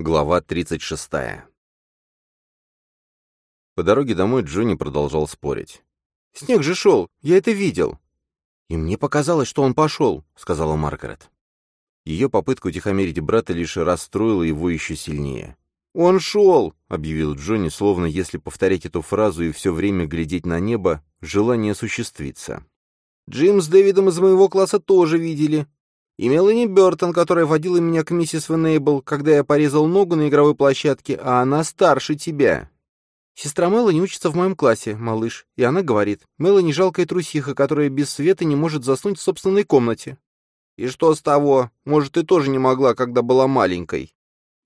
Глава 36. По дороге домой Джонни продолжал спорить. «Снег же шел, я это видел». «И мне показалось, что он пошел», — сказала Маргарет. Ее попытка утихомирить брата лишь расстроила его еще сильнее. «Он шел!» — объявил Джонни, словно если повторять эту фразу и все время глядеть на небо, желание осуществится. «Джим с Дэвидом из моего класса тоже видели. И Мелани Бертон, которая водила меня к миссис Венейбл, когда я порезал ногу на игровой площадке, а она старше тебя. Сестра Мелани учится в моем классе, малыш, и она говорит, Мелани жалкая трусиха, которая без света не может заснуть в собственной комнате. И что с того? Может, ты тоже не могла, когда была маленькой?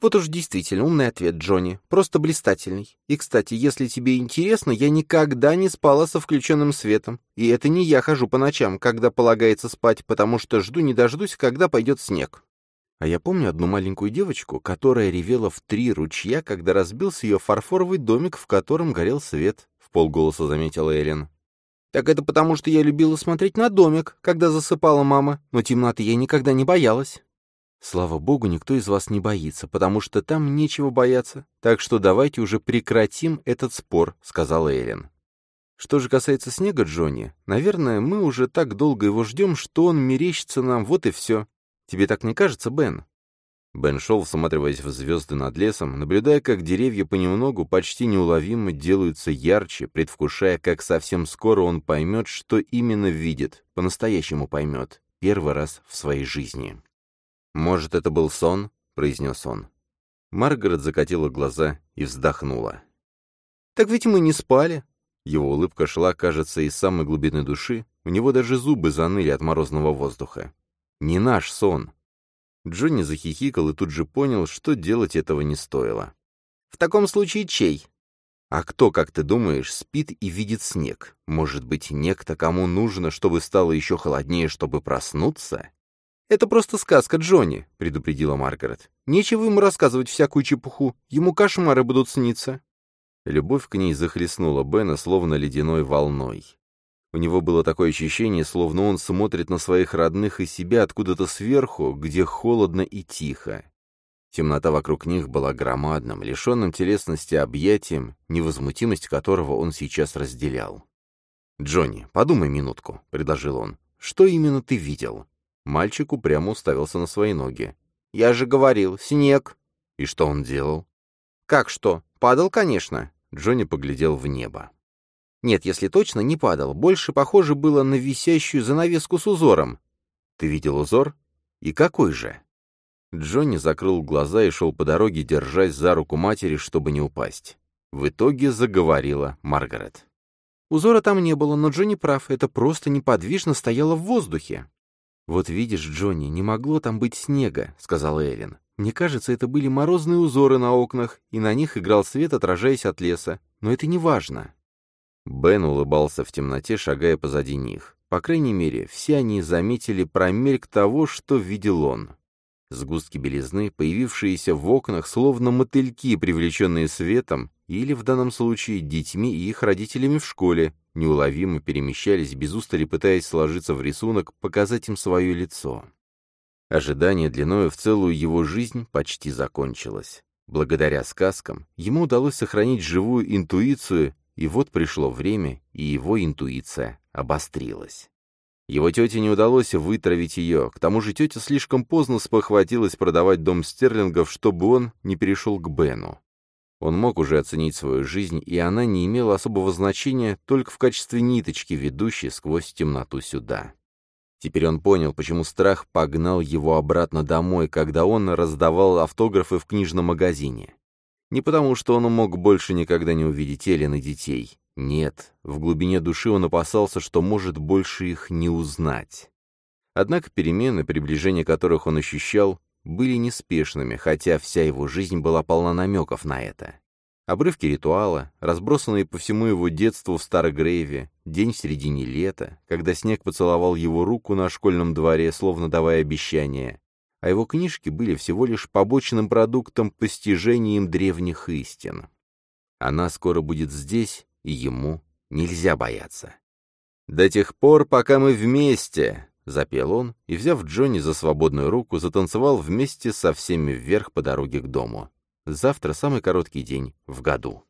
Вот уж действительно умный ответ, Джонни. Просто блистательный. И, кстати, если тебе интересно, я никогда не спала со включенным светом. И это не я хожу по ночам, когда полагается спать, потому что жду не дождусь, когда пойдет снег. А я помню одну маленькую девочку, которая ревела в три ручья, когда разбился ее фарфоровый домик, в котором горел свет, — в полголоса заметила Эллен. Так это потому, что я любила смотреть на домик, когда засыпала мама, но темноты я никогда не боялась. Слава богу, никто из вас не боится, потому что там нечего бояться. Так что давайте уже прекратим этот спор, сказала Эллен. Что же касается снега, Джонни, наверное, мы уже так долго его ждем, что он мерещится нам, вот и все. Тебе так не кажется, Бен? Бен шел, всматриваясь в звезды над лесом, наблюдая, как деревья понемногу, почти неуловимо делаются ярче, предвкушая, как совсем скоро он поймет, что именно видит, по-настоящему поймет, первый раз в своей жизни. «Может, это был сон?» — произнес он. Маргарет закатила глаза и вздохнула. «Так ведь мы не спали». Его улыбка шла, кажется, из самой глубины души, у него даже зубы заныли от морозного воздуха. «Не наш сон». Джонни захихикал и тут же понял, что делать этого не стоило. «В таком случае чей?» «А кто, как ты думаешь, спит и видит снег? Может быть, некто, кому нужно, чтобы стало еще холоднее, чтобы проснуться?» «Это просто сказка, Джонни», — предупредила Маргарет. «Нечего ему рассказывать всякую чепуху, ему кошмары будут сниться». Любовь к ней захлестнула Бена словно ледяной волной. У него было такое ощущение, словно он смотрит на своих родных и себя откуда-то сверху, где холодно и тихо. Темнота вокруг них была громадным, лишенным телесности объятием, невозмутимость которого он сейчас разделял. «Джонни, подумай минутку», — предложил он. «Что именно ты видел?» Мальчик упрямо уставился на свои ноги. «Я же говорил, снег!» «И что он делал?» «Как что? Падал, конечно!» Джонни поглядел в небо. «Нет, если точно, не падал. Больше похоже было на висящую занавеску с узором». «Ты видел узор? И какой же?» Джонни закрыл глаза и шел по дороге, держась за руку матери, чтобы не упасть. В итоге заговорила Маргарет. Узора там не было, но Джонни прав, это просто неподвижно стояло в воздухе. «Вот видишь, Джонни, не могло там быть снега», — сказала Эллен. «Мне кажется, это были морозные узоры на окнах, и на них играл свет, отражаясь от леса. Но это не важно». Бен улыбался в темноте, шагая позади них. По крайней мере, все они заметили промельк того, что видел он. Сгустки белизны, появившиеся в окнах, словно мотыльки, привлеченные светом, или, в данном случае, детьми и их родителями в школе, неуловимо перемещались, без устали пытаясь сложиться в рисунок, показать им свое лицо. Ожидание длиною в целую его жизнь почти закончилось. Благодаря сказкам ему удалось сохранить живую интуицию, и вот пришло время, и его интуиция обострилась. Его тете не удалось вытравить ее, к тому же тетя слишком поздно спохватилась продавать дом Стерлингов, чтобы он не перешел к Бену. Он мог уже оценить свою жизнь, и она не имела особого значения только в качестве ниточки, ведущей сквозь темноту сюда. Теперь он понял, почему страх погнал его обратно домой, когда он раздавал автографы в книжном магазине. Не потому, что он мог больше никогда не увидеть Эллен и детей. Нет, в глубине души он опасался, что может больше их не узнать. Однако перемены, приближение которых он ощущал, были неспешными, хотя вся его жизнь была полна намеков на это. Обрывки ритуала, разбросанные по всему его детству в Старогрейве, день в середине лета, когда снег поцеловал его руку на школьном дворе, словно давая обещание, а его книжки были всего лишь побочным продуктом постижения древних истин. Она скоро будет здесь, и ему нельзя бояться. До тех пор, пока мы вместе, — запел он, и, взяв Джонни за свободную руку, затанцевал вместе со всеми вверх по дороге к дому. Завтра самый короткий день в году.